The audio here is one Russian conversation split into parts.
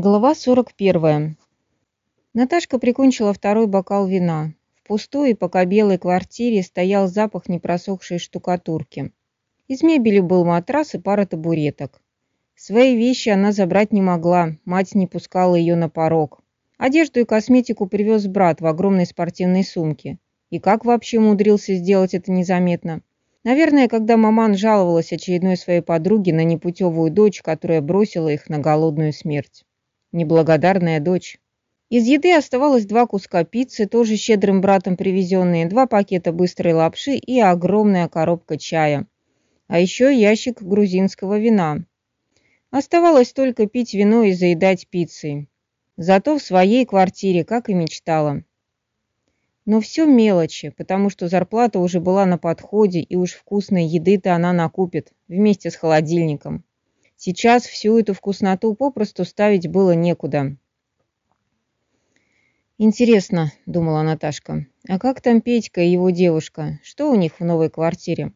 Глава 41. Наташка прикончила второй бокал вина. В пустой пока белой квартире стоял запах непросохшей штукатурки. Из мебели был матрас и пара табуреток. Свои вещи она забрать не могла, мать не пускала ее на порог. Одежду и косметику привез брат в огромной спортивной сумке. И как вообще умудрился сделать это незаметно? Наверное, когда маман жаловалась очередной своей подруге на непутевую дочь, которая бросила их на голодную смерть. Неблагодарная дочь. Из еды оставалось два куска пиццы, тоже щедрым братом привезенные, два пакета быстрой лапши и огромная коробка чая. А еще ящик грузинского вина. Оставалось только пить вино и заедать пиццей. Зато в своей квартире, как и мечтала. Но все мелочи, потому что зарплата уже была на подходе, и уж вкусной еды-то она накупит, вместе с холодильником. Сейчас всю эту вкусноту попросту ставить было некуда. «Интересно», — думала Наташка, — «а как там Петька и его девушка? Что у них в новой квартире?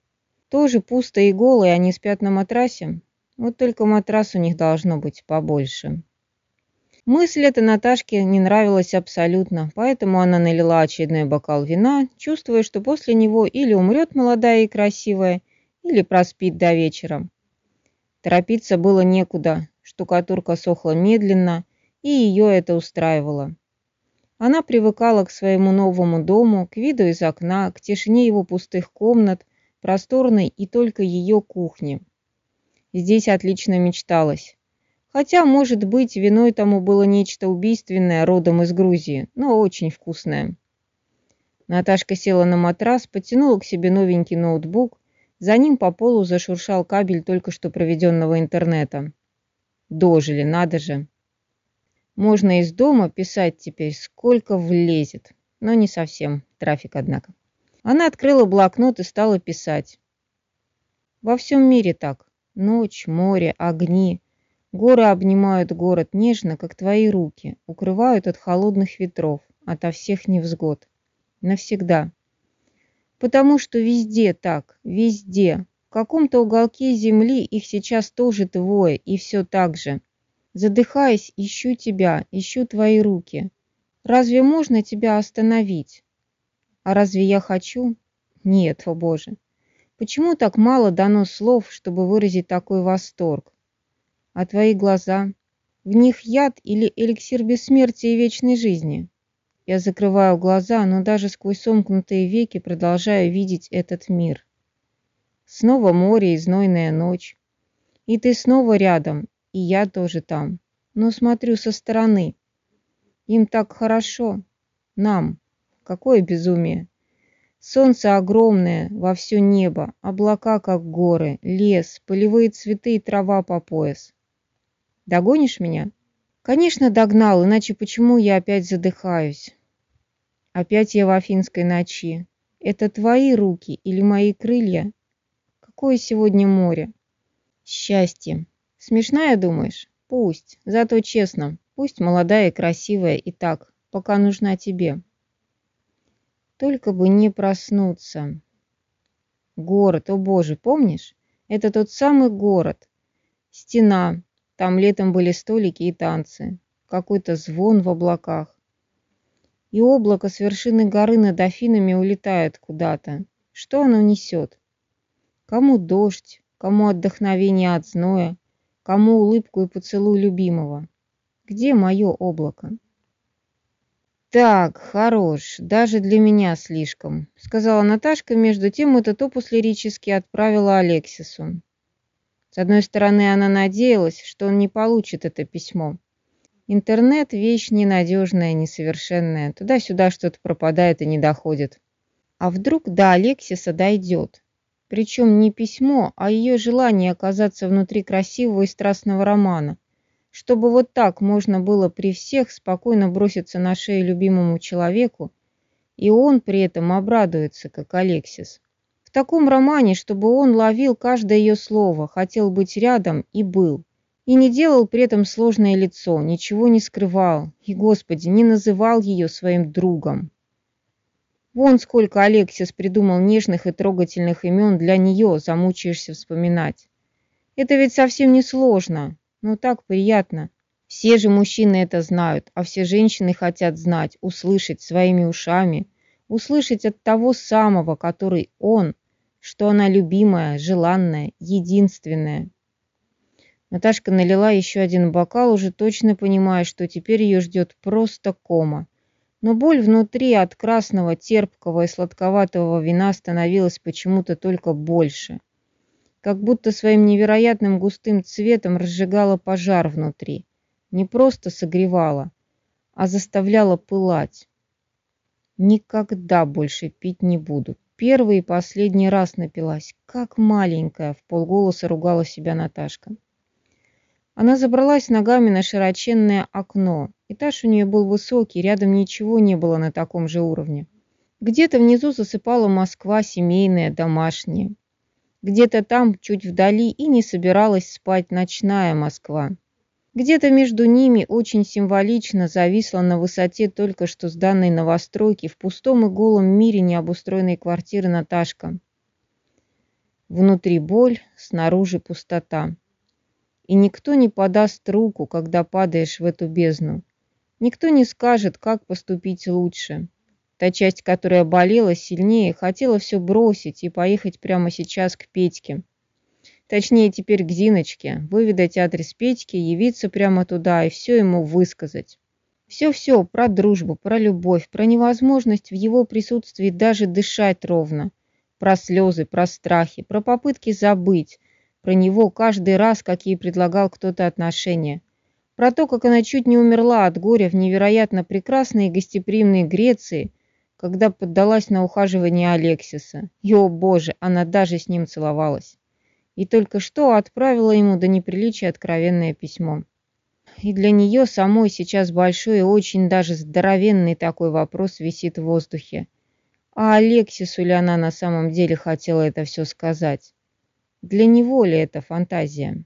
Тоже пусто и голые, они спят на матрасе? Вот только матрас у них должно быть побольше». Мысль эта Наташке не нравилась абсолютно, поэтому она налила очередной бокал вина, чувствуя, что после него или умрет молодая и красивая, или проспит до вечера. Торопиться было некуда, штукатурка сохла медленно, и ее это устраивало. Она привыкала к своему новому дому, к виду из окна, к тишине его пустых комнат, просторной и только ее кухни. Здесь отлично мечталось. Хотя, может быть, виной тому было нечто убийственное родом из Грузии, но очень вкусное. Наташка села на матрас, потянула к себе новенький ноутбук за ним по полу зашуршал кабель только что проведенного интернета. Дожили, надо же. Можно из дома писать теперь, сколько влезет. Но не совсем. Трафик, однако. Она открыла блокнот и стала писать. Во всем мире так. Ночь, море, огни. Горы обнимают город нежно, как твои руки, укрывают от холодных ветров, ото всех невзгод. Навсегда потому что везде так, везде. В каком-то уголке земли их сейчас тоже двое, и все так же. Задыхаясь, ищу тебя, ищу твои руки. Разве можно тебя остановить? А разве я хочу? Нет, о боже. Почему так мало дано слов, чтобы выразить такой восторг? А твои глаза? В них яд или эликсир бессмертия и вечной жизни? Я закрываю глаза, но даже сквозь сомкнутые веки продолжаю видеть этот мир. Снова море и знойная ночь. И ты снова рядом, и я тоже там. Но смотрю со стороны. Им так хорошо. Нам. Какое безумие. Солнце огромное, во все небо, облака, как горы, лес, полевые цветы и трава по пояс. Догонишь меня? Конечно, догнал, иначе почему я опять задыхаюсь? Опять я в афинской ночи. Это твои руки или мои крылья? Какое сегодня море? Счастье. Смешная, думаешь? Пусть. Зато честно. Пусть молодая и красивая и так, пока нужна тебе. Только бы не проснуться. Город, о боже, помнишь? Это тот самый город. Стена, там летом были столики и танцы. Какой-то звон в облаках. И облако с вершины горы над Афинами улетает куда-то. Что оно несет? Кому дождь, кому отдохновение от зноя, кому улыбку и поцелуй любимого. Где мое облако? «Так, хорош, даже для меня слишком», — сказала Наташка, между тем этот опус лирически отправила Алексису. С одной стороны, она надеялась, что он не получит это письмо. Интернет – вещь ненадежная, несовершенная. Туда-сюда что-то пропадает и не доходит. А вдруг до Алексиса дойдет? Причем не письмо, а ее желание оказаться внутри красивого и страстного романа. Чтобы вот так можно было при всех спокойно броситься на шею любимому человеку, и он при этом обрадуется, как Алексис таком романе, чтобы он ловил каждое ее слово, хотел быть рядом и был. И не делал при этом сложное лицо, ничего не скрывал и, Господи, не называл ее своим другом. Вон сколько Алексис придумал нежных и трогательных имен для нее, замучаешься вспоминать. Это ведь совсем не сложно, но так приятно. Все же мужчины это знают, а все женщины хотят знать, услышать своими ушами, услышать от того самого, который он, что она любимая, желанная, единственная. Наташка налила еще один бокал, уже точно понимая, что теперь ее ждет просто кома. Но боль внутри от красного, терпкого и сладковатого вина становилась почему-то только больше. Как будто своим невероятным густым цветом разжигала пожар внутри не просто согревала, а заставляла пылать. Никогда больше пить не буду. Первый и последний раз напилась, как маленькая, в полголоса ругала себя Наташка. Она забралась ногами на широченное окно. Этаж у нее был высокий, рядом ничего не было на таком же уровне. Где-то внизу засыпала Москва семейная, домашняя. Где-то там, чуть вдали, и не собиралась спать ночная Москва. Где-то между ними очень символично зависла на высоте только что сданной новостройки в пустом и голом мире необустроенной квартиры Наташка. Внутри боль, снаружи пустота. И никто не подаст руку, когда падаешь в эту бездну. Никто не скажет, как поступить лучше. Та часть, которая болела сильнее, хотела все бросить и поехать прямо сейчас к Петьке. Точнее, теперь к Зиночке, выведать адрес Петьки, явиться прямо туда и все ему высказать. Все-все про дружбу, про любовь, про невозможность в его присутствии даже дышать ровно, про слезы, про страхи, про попытки забыть, про него каждый раз, какие предлагал кто-то отношения, про то, как она чуть не умерла от горя в невероятно прекрасной и гостеприимной Греции, когда поддалась на ухаживание Алексиса. И, о боже, она даже с ним целовалась и только что отправила ему до неприличия откровенное письмо. И для нее самой сейчас большой и очень даже здоровенный такой вопрос висит в воздухе. А Алексису ли она на самом деле хотела это все сказать? Для него ли это фантазия?